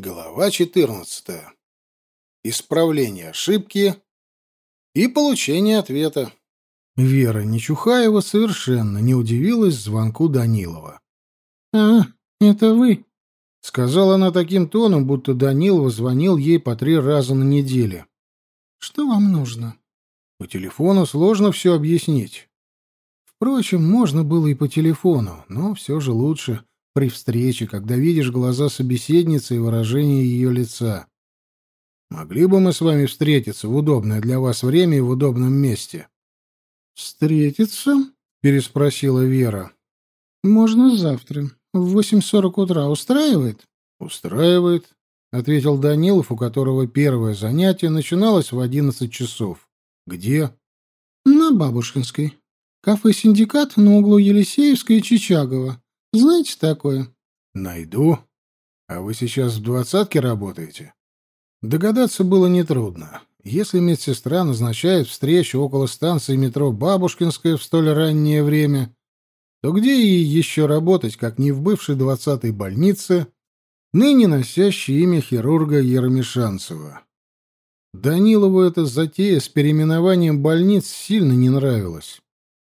Глава 14. Исправление ошибки и получение ответа. Вера Нечухаева совершенно не удивилась звонку Данилова. «А, это вы?» — сказала она таким тоном, будто Данилов звонил ей по три раза на неделе. «Что вам нужно?» По телефону сложно все объяснить. Впрочем, можно было и по телефону, но все же лучше при встрече, когда видишь глаза собеседницы и выражение ее лица. Могли бы мы с вами встретиться в удобное для вас время и в удобном месте? Встретиться? переспросила Вера. Можно завтра. В восемь сорок утра устраивает? Устраивает, ответил Данилов, у которого первое занятие начиналось в одиннадцать часов. Где? На Бабушкинской. Кафе «Синдикат» на углу Елисеевской и Чичагова. Знаете такое? Найду. А вы сейчас в двадцатке работаете? Догадаться было нетрудно. Если медсестра назначает встречу около станции метро Бабушкинская в столь раннее время, то где ей еще работать, как не в бывшей двадцатой больнице, ныне носящей имя хирурга Ерамишанцева? Данилову эта затея с переименованием больниц сильно не нравилась.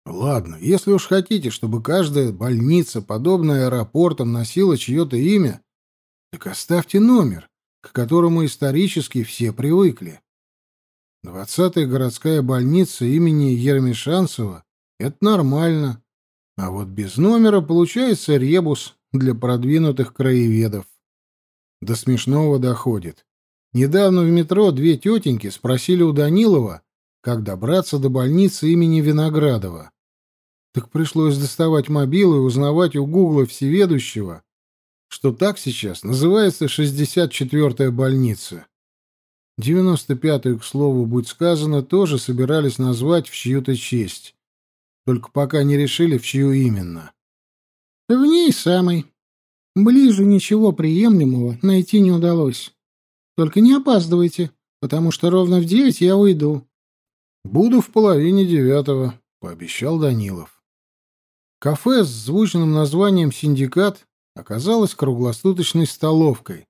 Ладно, если уж хотите, чтобы каждая больница, подобная аэропортам, носила чье-то имя, так оставьте номер, к которому исторически все привыкли. Двадцатая городская больница имени Ермишанцева — это нормально, а вот без номера получается ребус для продвинутых краеведов. До смешного доходит. Недавно в метро две тетеньки спросили у Данилова, как добраться до больницы имени Виноградова. Так пришлось доставать мобилу и узнавать у Гугла всеведущего, что так сейчас называется 64-я больница. 95-ю, к слову, будь сказано, тоже собирались назвать в чью-то честь. Только пока не решили, в чью именно. В ней самой. Ближе ничего приемлемого найти не удалось. Только не опаздывайте, потому что ровно в девять я уйду. Буду в половине девятого, пообещал Данилов. Кафе с звучным названием «Синдикат» оказалось круглосуточной столовкой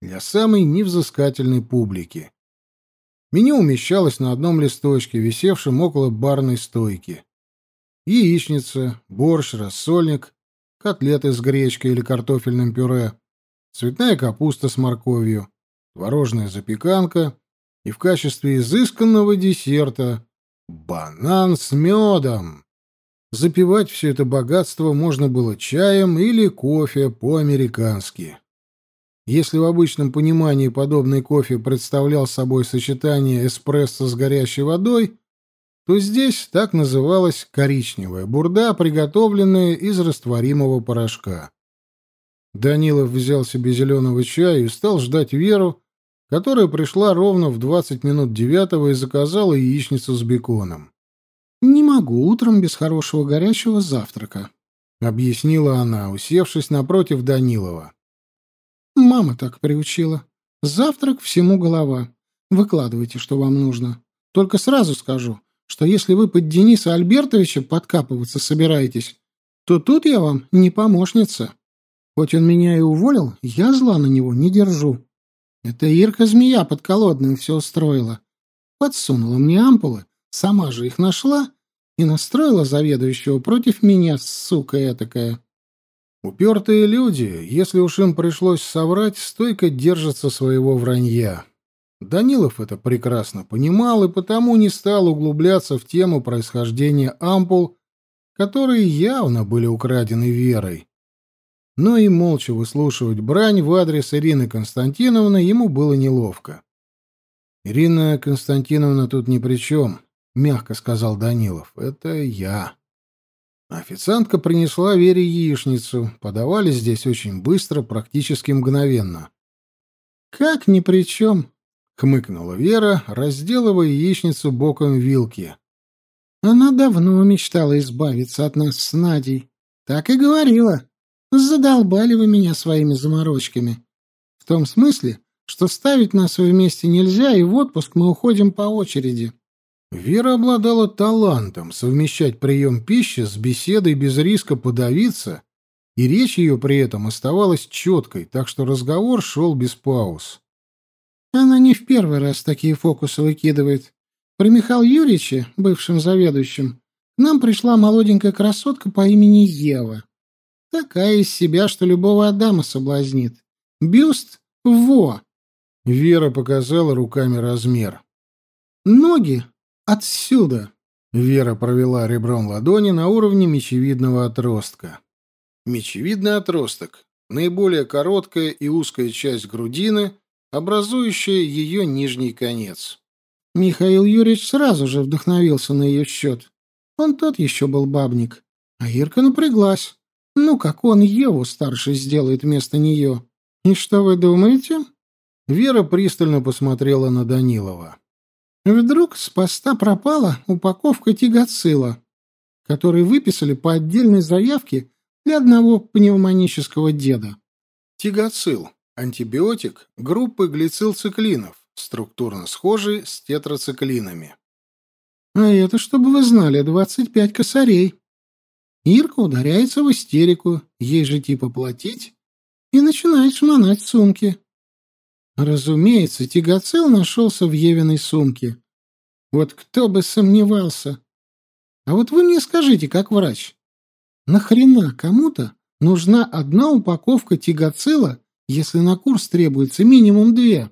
для самой невзыскательной публики. Меню умещалось на одном листочке, висевшем около барной стойки. Яичница, борщ, рассольник, котлеты с гречкой или картофельным пюре, цветная капуста с морковью, творожная запеканка и в качестве изысканного десерта банан с медом. Запивать все это богатство можно было чаем или кофе по-американски. Если в обычном понимании подобный кофе представлял собой сочетание эспрессо с горячей водой, то здесь так называлась коричневая бурда, приготовленная из растворимого порошка. Данилов взял себе зеленого чая и стал ждать Веру, которая пришла ровно в двадцать минут девятого и заказала яичницу с беконом. «Не могу утром без хорошего горячего завтрака», — объяснила она, усевшись напротив Данилова. «Мама так приучила. Завтрак всему голова. Выкладывайте, что вам нужно. Только сразу скажу, что если вы под Дениса Альбертовича подкапываться собираетесь, то тут я вам не помощница. Хоть он меня и уволил, я зла на него не держу. Это Ирка-змея подколодным все устроила. Подсунула мне ампулы, Сама же их нашла и настроила заведующего против меня, сука этакая. Упертые люди, если уж им пришлось соврать, стойко держатся своего вранья. Данилов это прекрасно понимал и потому не стал углубляться в тему происхождения ампул, которые явно были украдены Верой. Но и молча выслушивать брань в адрес Ирины Константиновны ему было неловко. Ирина Константиновна тут ни при чем. — мягко сказал Данилов. «Это я». Официантка принесла Вере яичницу. Подавали здесь очень быстро, практически мгновенно. «Как ни при чем?» — хмыкнула Вера, разделывая яичницу боком вилки. «Она давно мечтала избавиться от нас с Надей. Так и говорила. Задолбали вы меня своими заморочками. В том смысле, что ставить нас вместе нельзя, и в отпуск мы уходим по очереди». Вера обладала талантом совмещать прием пищи с беседой без риска подавиться и речь ее при этом оставалась четкой, так что разговор шел без пауз. Она не в первый раз такие фокусы выкидывает. При Михаиле Юрьевиче, бывшем заведующем, к нам пришла молоденькая красотка по имени Ева. Такая из себя, что любого Адама соблазнит. Бюст — во! Вера показала руками размер. Ноги отсюда. Вера провела ребром ладони на уровне мечевидного отростка. Мечевидный отросток — наиболее короткая и узкая часть грудины, образующая ее нижний конец. Михаил Юрьевич сразу же вдохновился на ее счет. Он тот еще был бабник. А Ирка напряглась. Ну, как он Еву старший сделает вместо нее. И что вы думаете? Вера пристально посмотрела на Данилова. Вдруг с поста пропала упаковка тигацила, который выписали по отдельной заявке для одного пневмонического деда. Тигацил – антибиотик группы глицилциклинов, структурно схожий с тетрациклинами. А это, чтобы вы знали, двадцать пять косарей. Ирка ударяется в истерику, ей же типа платить, и начинает шмонать сумки. Разумеется, тигацил нашелся в Евиной сумке. Вот кто бы сомневался. А вот вы мне скажите, как врач, нахрена кому-то нужна одна упаковка тигацила, если на курс требуется минимум две?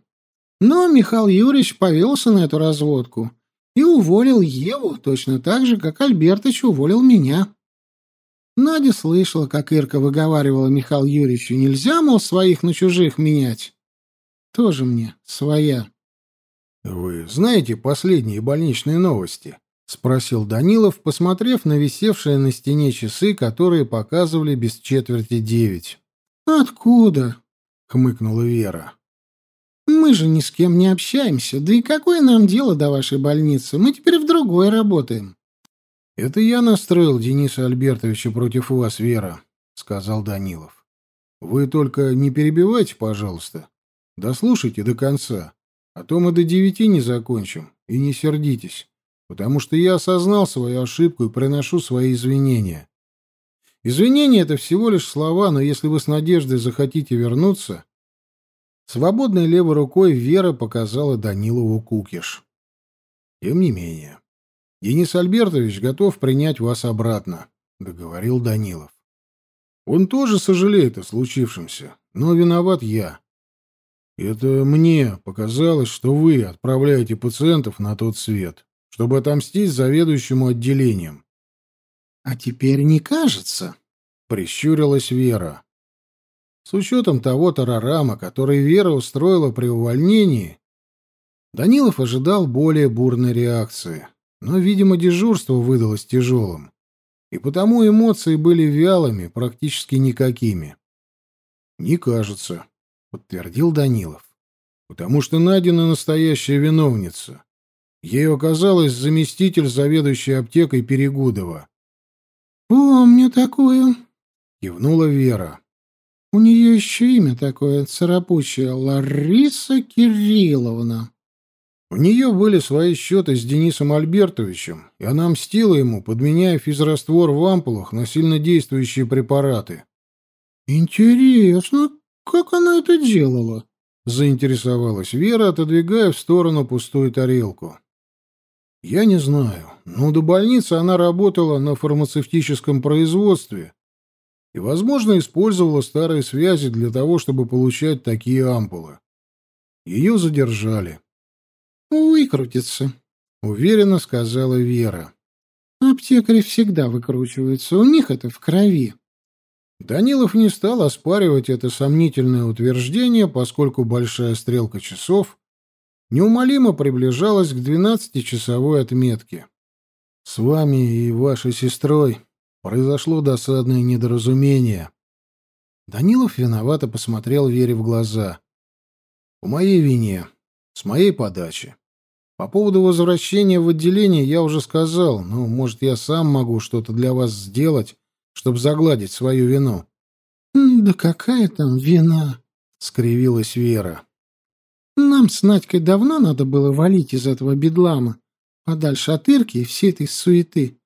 Но Михаил Юрьевич повелся на эту разводку и уволил Еву точно так же, как Альбертыч уволил меня. Надя слышала, как Ирка выговаривала Михаилу Юрьевичу, нельзя, мол, своих на чужих менять. Тоже мне своя. — Вы знаете последние больничные новости? — спросил Данилов, посмотрев на висевшие на стене часы, которые показывали без четверти девять. — Откуда? — хмыкнула Вера. Мы же ни с кем не общаемся, да и какое нам дело до вашей больницы? Мы теперь в другой работаем. — Это я настроил Дениса Альбертовича против вас, Вера, — сказал Данилов. — Вы только не перебивайте, пожалуйста. Дослушайте до конца, а то мы до девяти не закончим, и не сердитесь, потому что я осознал свою ошибку и приношу свои извинения. Извинения — это всего лишь слова, но если вы с надеждой захотите вернуться, Свободной левой рукой Вера показала Данилову кукиш. Тем не менее, Денис Альбертович готов принять вас обратно, договорил Данилов. Он тоже сожалеет о случившемся, но виноват я. Это мне показалось, что вы отправляете пациентов на тот свет, чтобы отомстить заведующему отделением. А теперь не кажется, прищурилась Вера. С учетом того тарарама, который Вера устроила при увольнении, Данилов ожидал более бурной реакции. Но, видимо, дежурство выдалось тяжелым. И потому эмоции были вялыми, практически никакими. «Не кажется», — подтвердил Данилов. «Потому что найдена настоящая виновница. Ею оказалась заместитель заведующей аптекой Перегудова». «Помню такую», — кивнула Вера. У нее еще имя такое царапучее — Лариса Кирилловна. У нее были свои счеты с Денисом Альбертовичем, и она мстила ему, подменяя физраствор в ампулах на сильнодействующие препараты. «Интересно, как она это делала?» — заинтересовалась Вера, отодвигая в сторону пустую тарелку. «Я не знаю, но до больницы она работала на фармацевтическом производстве и, возможно, использовала старые связи для того, чтобы получать такие ампулы. Ее задержали. «Выкрутится», — уверенно сказала Вера. «Аптекари всегда выкручиваются, у них это в крови». Данилов не стал оспаривать это сомнительное утверждение, поскольку большая стрелка часов неумолимо приближалась к двенадцатичасовой отметке. «С вами и вашей сестрой Произошло досадное недоразумение. Данилов виновато посмотрел Вере в глаза. По моей вине, с моей подачи. По поводу возвращения в отделение я уже сказал, но, может, я сам могу что-то для вас сделать, чтобы загладить свою вину. «Да какая там вина?» — скривилась Вера. «Нам с Надькой давно надо было валить из этого бедлама, подальше от Ирки и всей этой суеты.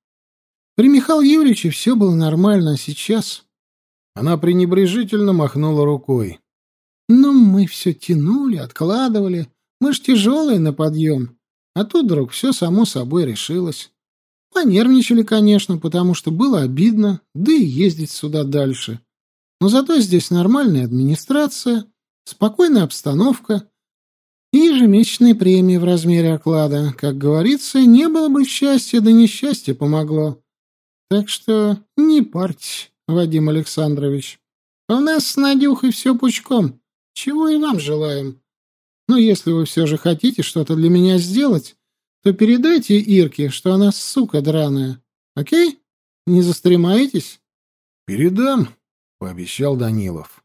При Михаиле Юрьевиче все было нормально, а сейчас... Она пренебрежительно махнула рукой. «Ну, мы все тянули, откладывали. Мы ж тяжелые на подъем. А тут вдруг все само собой решилось. Понервничали, конечно, потому что было обидно, да и ездить сюда дальше. Но зато здесь нормальная администрация, спокойная обстановка и ежемесячные премии в размере оклада. Как говорится, не было бы счастья, да несчастье помогло. Так что не парьтесь, Вадим Александрович. У нас с Надюхой все пучком, чего и вам желаем. Но если вы все же хотите что-то для меня сделать, то передайте Ирке, что она сука драная. Окей? Не застремаетесь? Передам, пообещал Данилов.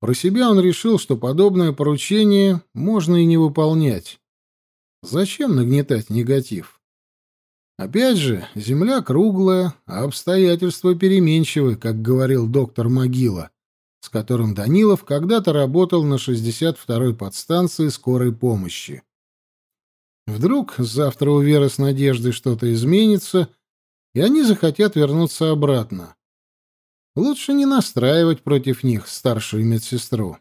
Про себя он решил, что подобное поручение можно и не выполнять. Зачем нагнетать негатив? Опять же, земля круглая, а обстоятельства переменчивы, как говорил доктор Могила, с которым Данилов когда-то работал на 62-й подстанции скорой помощи. Вдруг завтра у Веры с Надеждой что-то изменится, и они захотят вернуться обратно. Лучше не настраивать против них старшую медсестру.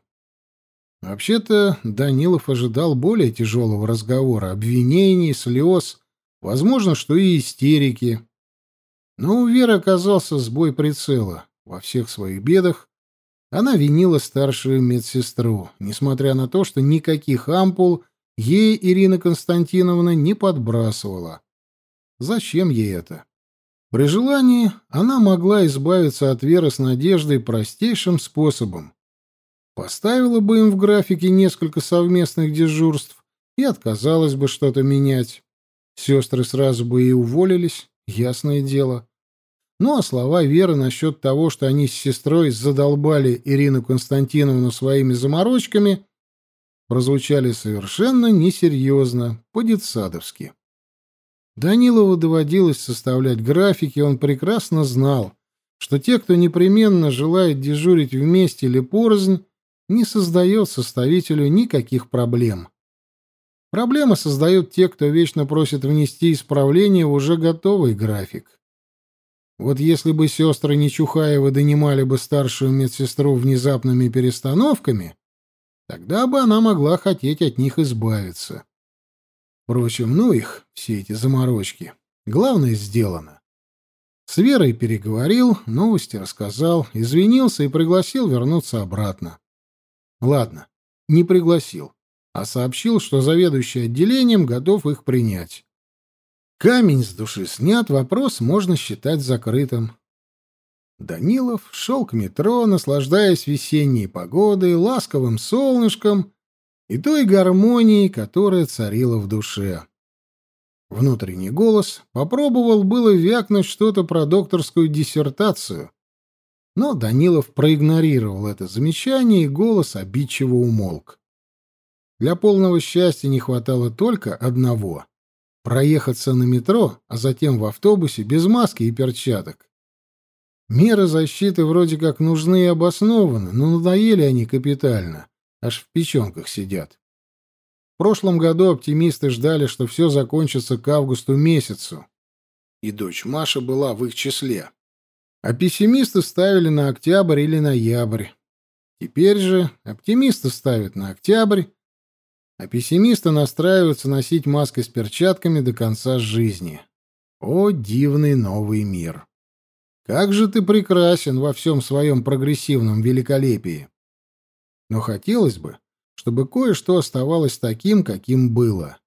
Вообще-то Данилов ожидал более тяжелого разговора, обвинений, слез, возможно, что и истерики. Но у Веры оказался сбой прицела. Во всех своих бедах она винила старшую медсестру, несмотря на то, что никаких ампул ей Ирина Константиновна не подбрасывала. Зачем ей это? При желании она могла избавиться от Веры с Надеждой простейшим способом. Поставила бы им в графике несколько совместных дежурств и отказалась бы что-то менять. Сестры сразу бы и уволились, ясное дело. Ну а слова Веры насчет того, что они с сестрой задолбали Ирину Константиновну своими заморочками, прозвучали совершенно несерьезно, по-детсадовски. Данилову доводилось составлять графики, он прекрасно знал, что те, кто непременно желает дежурить вместе или порознь, не создает составителю никаких проблем. Проблемы создают те, кто вечно просит внести исправление в уже готовый график. Вот если бы сестры Нечухаевы донимали бы старшую медсестру внезапными перестановками, тогда бы она могла хотеть от них избавиться. Впрочем, ну их, все эти заморочки. Главное сделано. С Верой переговорил, новости рассказал, извинился и пригласил вернуться обратно. Ладно, не пригласил, а сообщил, что заведующий отделением готов их принять. Камень с души снят, вопрос можно считать закрытым. Данилов шел к метро, наслаждаясь весенней погодой, ласковым солнышком и той гармонией, которая царила в душе. Внутренний голос попробовал было вякнуть что-то про докторскую диссертацию, но Данилов проигнорировал это замечание, и голос обидчиво умолк. Для полного счастья не хватало только одного — проехаться на метро, а затем в автобусе без маски и перчаток. Меры защиты вроде как нужны и обоснованы, но надоели они капитально. Аж в печенках сидят. В прошлом году оптимисты ждали, что все закончится к августу месяцу. И дочь Маша была в их числе. А пессимисты ставили на октябрь или ноябрь. Теперь же оптимисты ставят на октябрь, а пессимисты настраиваются носить маски с перчатками до конца жизни. О, дивный новый мир! Как же ты прекрасен во всем своем прогрессивном великолепии! но хотелось бы, чтобы кое-что оставалось таким, каким было.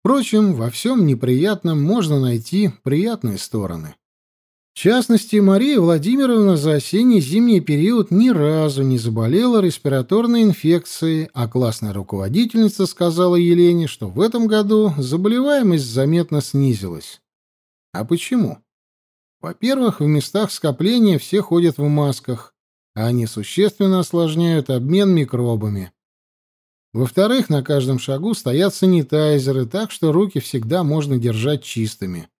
Впрочем, во всем неприятном можно найти приятные стороны. В частности, Мария Владимировна за осенне-зимний период ни разу не заболела респираторной инфекцией, а классная руководительница сказала Елене, что в этом году заболеваемость заметно снизилась. А почему? Во-первых, в местах скопления все ходят в масках, а они существенно осложняют обмен микробами. Во-вторых, на каждом шагу стоят санитайзеры, так что руки всегда можно держать чистыми.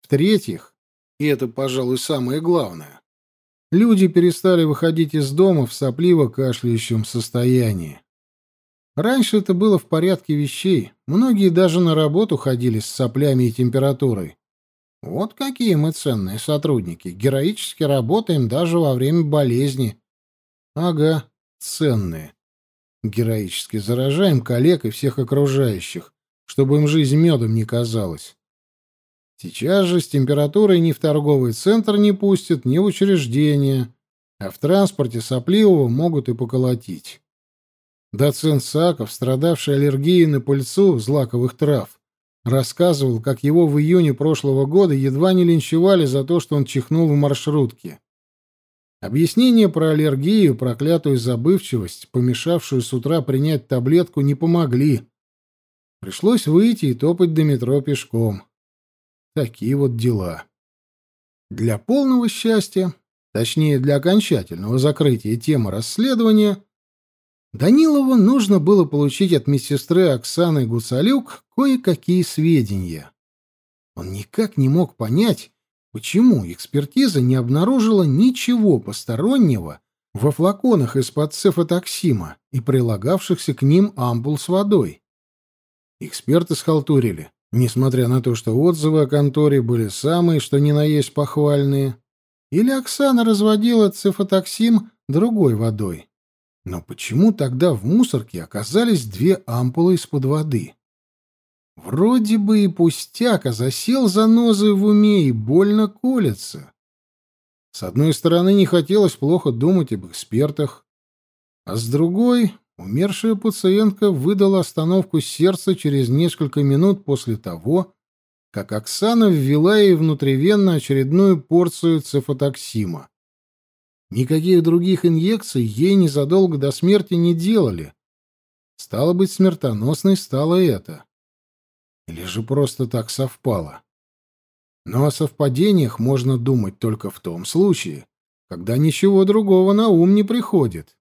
В-третьих, и это, пожалуй, самое главное, люди перестали выходить из дома в сопливо-кашляющем состоянии. Раньше это было в порядке вещей, многие даже на работу ходили с соплями и температурой. Вот какие мы ценные сотрудники. Героически работаем даже во время болезни. Ага, ценные. Героически заражаем коллег и всех окружающих, чтобы им жизнь медом не казалась. Сейчас же с температурой ни в торговый центр не пустят, ни в учреждение, а в транспорте сопливого могут и поколотить. Доцент Саков, страдавший аллергией на пыльцу злаковых трав, рассказывал, как его в июне прошлого года едва не линчевали за то, что он чихнул в маршрутке. Объяснения про аллергию, проклятую забывчивость, помешавшую с утра принять таблетку, не помогли. Пришлось выйти и топать до метро пешком. Такие вот дела. Для полного счастья, точнее для окончательного закрытия темы расследования, Данилову нужно было получить от медсестры Оксаны Гуцалюк кое-какие сведения. Он никак не мог понять, почему экспертиза не обнаружила ничего постороннего во флаконах из-под цефатоксима и прилагавшихся к ним ампул с водой. Эксперты схалтурили. Несмотря на то, что отзывы о конторе были самые, что ни на есть похвальные, или Оксана разводила цифотоксим другой водой. Но почему тогда в мусорке оказались две ампулы из-под воды? Вроде бы и пустяк, а засел занозой в уме и больно колется. С одной стороны, не хотелось плохо думать об экспертах, а с другой Умершая пациентка выдала остановку сердца через несколько минут после того, как Оксана ввела ей внутривенно очередную порцию цефатоксима. Никаких других инъекций ей незадолго до смерти не делали. Стало быть, смертоносной стало это. Или же просто так совпало. Но о совпадениях можно думать только в том случае, когда ничего другого на ум не приходит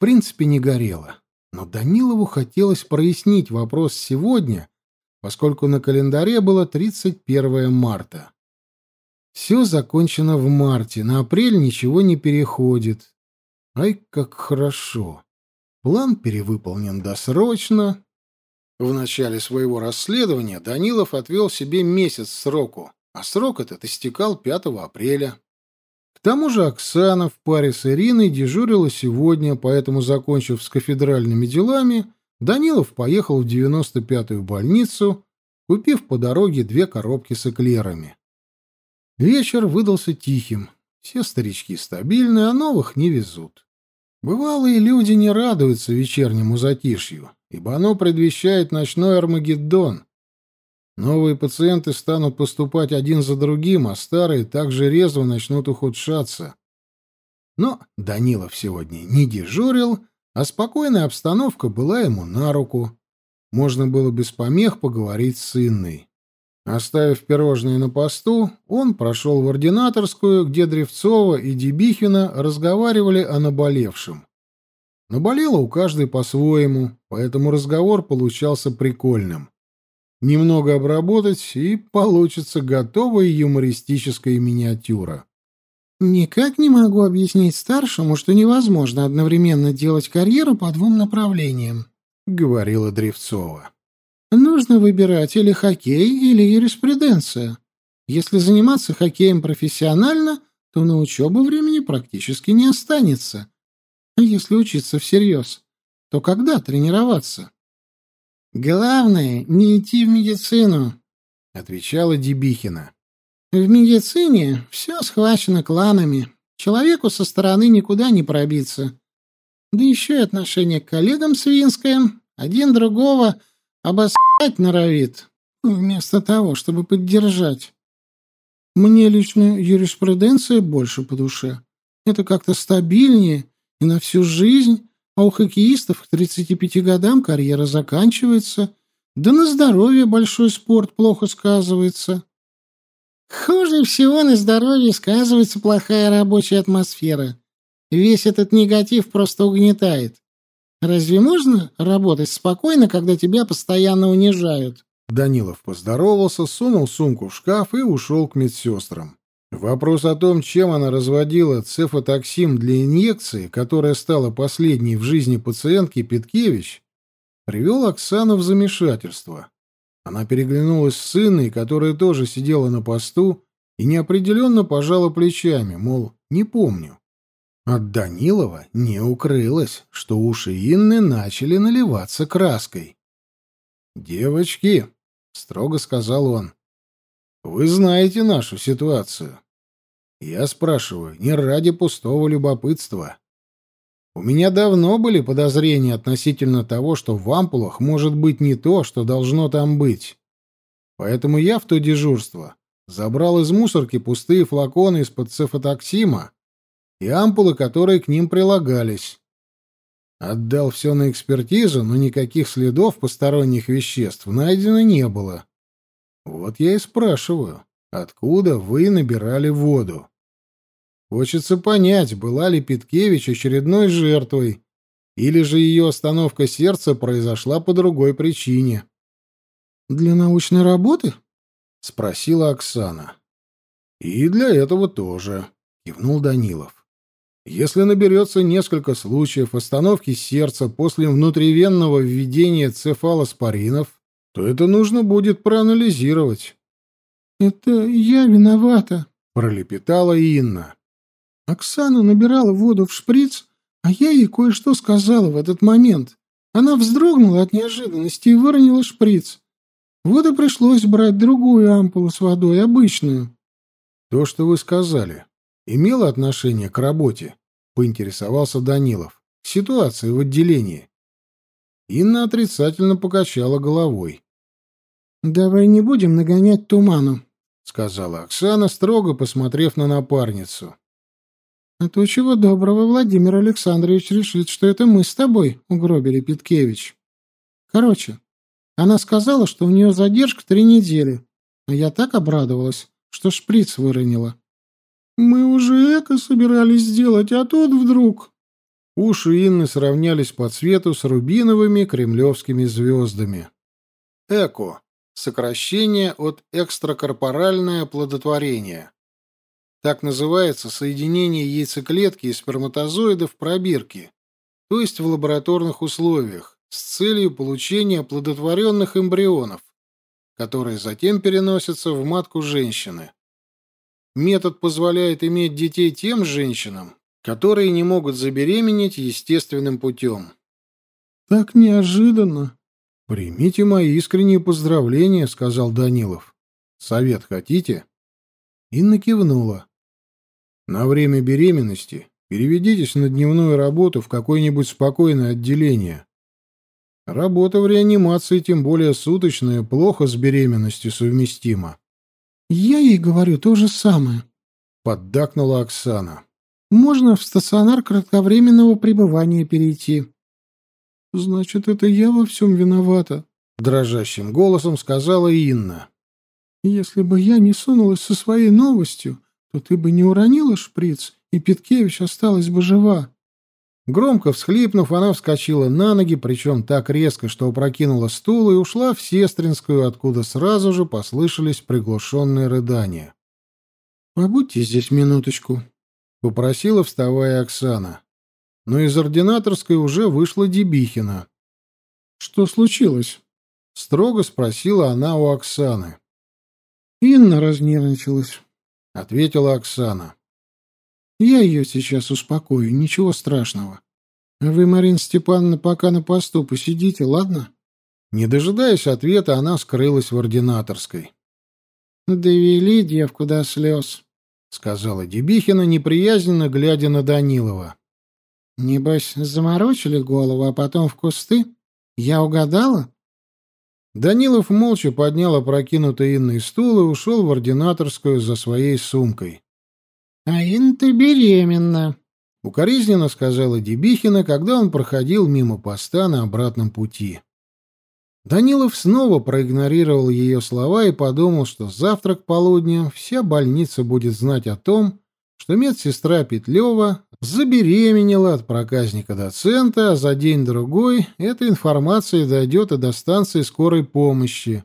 принципе не горело. Но Данилову хотелось прояснить вопрос сегодня, поскольку на календаре было 31 марта. Все закончено в марте, на апрель ничего не переходит. Ай, как хорошо. План перевыполнен досрочно. В начале своего расследования Данилов отвел себе месяц сроку, а срок этот истекал 5 апреля. К тому же Оксана в паре с Ириной дежурила сегодня, поэтому, закончив с кафедральными делами, Данилов поехал в 95-ю больницу, купив по дороге две коробки с эклерами. Вечер выдался тихим. Все старички стабильны, а новых не везут. Бывалые люди не радуются вечернему затишью, ибо оно предвещает ночной Армагеддон, Новые пациенты станут поступать один за другим, а старые также резво начнут ухудшаться. Но Данилов сегодня не дежурил, а спокойная обстановка была ему на руку. Можно было без помех поговорить с Инной. Оставив пирожные на посту, он прошел в ординаторскую, где Древцова и Дебихина разговаривали о наболевшем. Наболело у каждой по-своему, поэтому разговор получался прикольным немного обработать, и получится готовая юмористическая миниатюра. «Никак не могу объяснить старшему, что невозможно одновременно делать карьеру по двум направлениям», — говорила Древцова. «Нужно выбирать или хоккей, или юриспруденция. Если заниматься хоккеем профессионально, то на учебу времени практически не останется. А если учиться всерьез, то когда тренироваться?» «Главное — не идти в медицину», — отвечала Дебихина. «В медицине все схвачено кланами. Человеку со стороны никуда не пробиться. Да еще и отношение к коллегам свинское. Один другого обоссать норовит, вместо того, чтобы поддержать. Мне лично юриспруденция больше по душе. Это как-то стабильнее и на всю жизнь, а у хоккеистов к 35 годам карьера заканчивается, да на здоровье большой спорт плохо сказывается. Хуже всего на здоровье сказывается плохая рабочая атмосфера. Весь этот негатив просто угнетает. Разве можно работать спокойно, когда тебя постоянно унижают? Данилов поздоровался, сунул сумку в шкаф и ушел к медсестрам. Вопрос о том, чем она разводила цефатоксим для инъекции, которая стала последней в жизни пациентки Петкевич, привел Оксану в замешательство. Она переглянулась с сыной, которая тоже сидела на посту, и неопределенно пожала плечами, мол, не помню. От Данилова не укрылось, что уши Инны начали наливаться краской. «Девочки», — строго сказал он, — «вы знаете нашу ситуацию. Я спрашиваю не ради пустого любопытства. У меня давно были подозрения относительно того, что в ампулах может быть не то, что должно там быть. Поэтому я в то дежурство забрал из мусорки пустые флаконы из-под цефатоксима и ампулы, которые к ним прилагались. Отдал все на экспертизу, но никаких следов посторонних веществ найдено не было. Вот я и спрашиваю, откуда вы набирали воду? Хочется понять, была ли Питкевич очередной жертвой, или же ее остановка сердца произошла по другой причине. «Для научной работы?» — спросила Оксана. «И для этого тоже», — кивнул Данилов. «Если наберется несколько случаев остановки сердца после внутривенного введения цефалоспоринов, то это нужно будет проанализировать». «Это я виновата», — пролепетала Инна. Оксана набирала воду в шприц, а я ей кое-что сказала в этот момент. Она вздрогнула от неожиданности и выронила шприц. Вот и пришлось брать другую ампулу с водой, обычную. — То, что вы сказали, имело отношение к работе? — поинтересовался Данилов. — К ситуации в отделении. Инна отрицательно покачала головой. — Давай не будем нагонять туману, — сказала Оксана, строго посмотрев на напарницу. А то чего доброго Владимир Александрович решит, что это мы с тобой угробили Питкевич. Короче, она сказала, что у нее задержка три недели, а я так обрадовалась, что шприц выронила. Мы уже эко собирались сделать, а тут вдруг... Уши Инны сравнялись по цвету с рубиновыми кремлевскими звездами. ЭКО — сокращение от экстракорпоральное оплодотворение. Так называется соединение яйцеклетки и сперматозоида в пробирке, то есть в лабораторных условиях, с целью получения оплодотворенных эмбрионов, которые затем переносятся в матку женщины. Метод позволяет иметь детей тем женщинам, которые не могут забеременеть естественным путем. «Так неожиданно!» «Примите мои искренние поздравления», — сказал Данилов. «Совет хотите?» Инна кивнула. На время беременности переведитесь на дневную работу в какое-нибудь спокойное отделение. Работа в реанимации, тем более суточная, плохо с беременностью совместима. Я ей говорю то же самое, поддакнула Оксана. Можно в стационар кратковременного пребывания перейти. Значит, это я во всем виновата, дрожащим голосом сказала Инна. Если бы я не сунулась со своей новостью, то ты бы не уронила шприц, и Питкевич осталась бы жива. Громко всхлипнув, она вскочила на ноги, причем так резко, что опрокинула стул и ушла в Сестринскую, откуда сразу же послышались приглушенные рыдания. «Побудьте здесь минуточку», — попросила, вставая Оксана. Но из ординаторской уже вышла Дебихина. «Что случилось?» — строго спросила она у Оксаны. Инна разнервничалась. — ответила Оксана. «Я ее сейчас успокою, ничего страшного. А вы, Марина Степановна, пока на посту посидите, ладно?» Не дожидаясь ответа, она скрылась в ординаторской. «Довели девку до слез», — сказала Дебихина, неприязненно глядя на Данилова. «Небось, заморочили голову, а потом в кусты? Я угадала?» Данилов молча поднял опрокинутый Инной стул и ушел в ординаторскую за своей сумкой. — А ты беременна, — укоризненно сказала Дебихина, когда он проходил мимо поста на обратном пути. Данилов снова проигнорировал ее слова и подумал, что завтра к полудню вся больница будет знать о том, что медсестра Петлева забеременела от проказника-доцента, а за день-другой эта информация дойдет и до станции скорой помощи.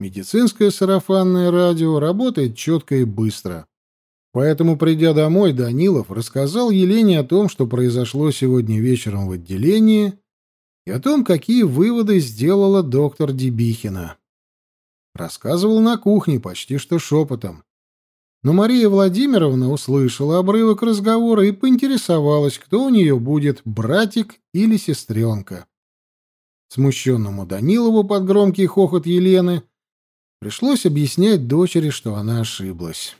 Медицинское сарафанное радио работает четко и быстро. Поэтому, придя домой, Данилов рассказал Елене о том, что произошло сегодня вечером в отделении, и о том, какие выводы сделала доктор Дебихина. Рассказывал на кухне, почти что шепотом. Но Мария Владимировна услышала обрывок разговора и поинтересовалась, кто у нее будет, братик или сестренка. Смущенному Данилову под громкий хохот Елены пришлось объяснять дочери, что она ошиблась.